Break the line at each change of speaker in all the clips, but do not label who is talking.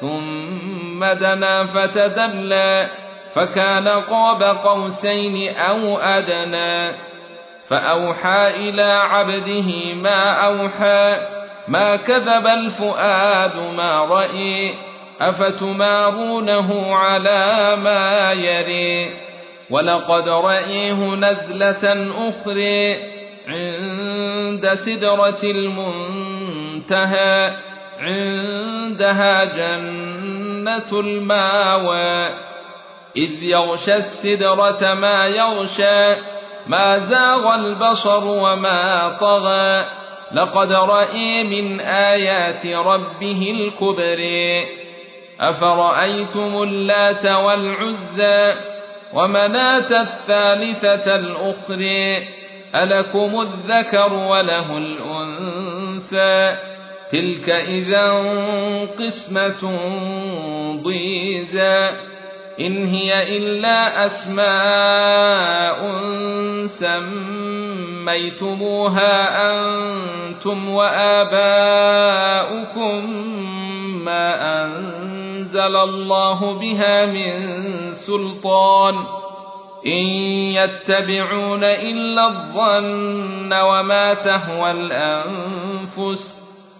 ثم دنا فتدلى فكان قاب قوسين أو أدنى فأوحى إلى عبده ما أوحى ما كذب الفؤاد ما رأي أفتمارونه على ما يري ولقد رأيه نزلة أخرى عند سدرة المنتهى عندها جنة الماوى إذ يغشى السدرة ما يغشى ما زاغ البصر وما طغى لقد رأي من آيات ربه الكبر أفرأيتم اللات والعزى ومناة الثالثة الأخرى ألكم الذكر وله الأنثى تلك إذا قسمة ضيزى إن هي إلا أسماء سميتموها أنتم واباؤكم ما أنزل الله بها من سلطان إن يتبعون إلا الظن وما تهوى الأنفس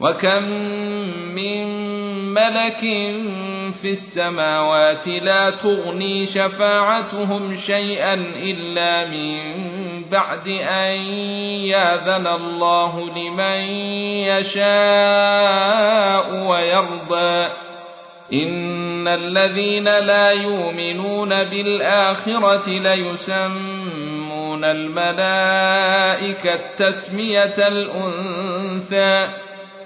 وكم من ملك في السماوات لا تغني شفاعتهم شيئا إلا من بعد أن ياذن الله لمن يشاء ويرضى إن الذين لا يؤمنون بالآخرة ليسمون الملائكة تسمية الأنثى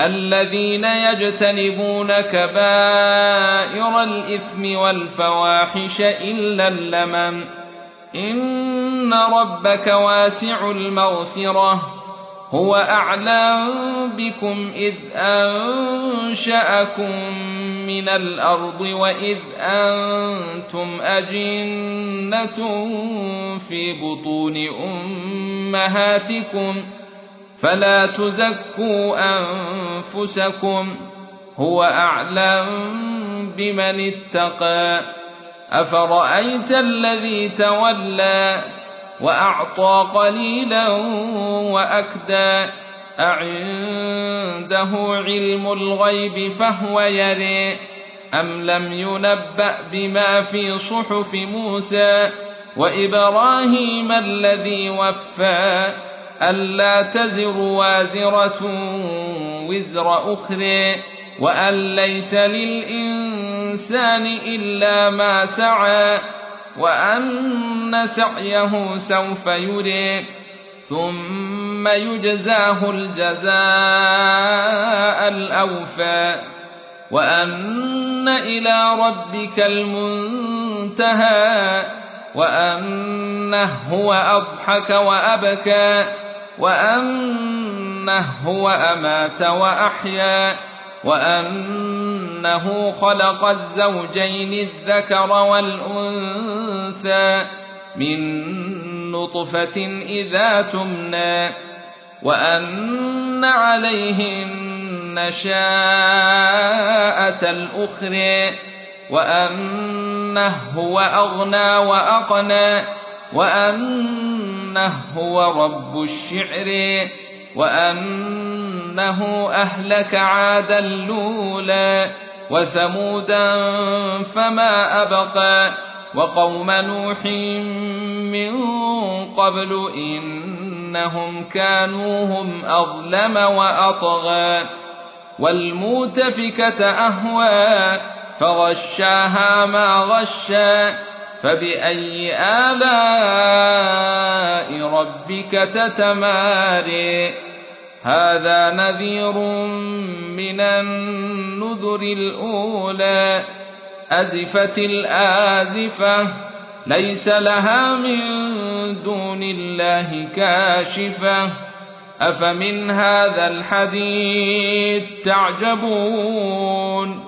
الذين يجتنبون كبائر الإثم والفواحش إلا اللمم إن ربك واسع المغفرة هو م بكم إذ أنشأكم من الأرض وإذ أنتم أجنة في بطون أمهاتكم ۖ فلا تزكوا انفسكم هو اعلم بمن اتقى افرايت الذي تولى واعطى قليلا واكدى اعنده علم الغيب فهو يري ام لم ينبا بما في صحف موسى وابراهيم الذي وفى الا تزر وازره وزر اخرى وان ليس للانسان الا ما سعى وان سعيه سوف يري ثم يجزاه الجزاء الاوفى وان الى ربك المنتهى وانه هو اضحك وابكى وأنه هو أمات وأحيا وأنه خلق الزوجين الذكر والأنثى من نطفة إذا تمنى وأن عليه النشاءة الأخرى وأنه هو أغنى وأقنى وأنه هو رب الشعر وأنه أهلك عادا لولا وثمودا فما أبقى وقوم نوح من قبل إنهم كانوا هم أظلم وأطغى والمؤتفكة أهوى فغشاها ما غشى فبأي آلاء ربك تتماري هذا نذير من النذر الأولى أزفت الآزفة ليس لها من دون الله كاشفة أفمن هذا الحديث تعجبون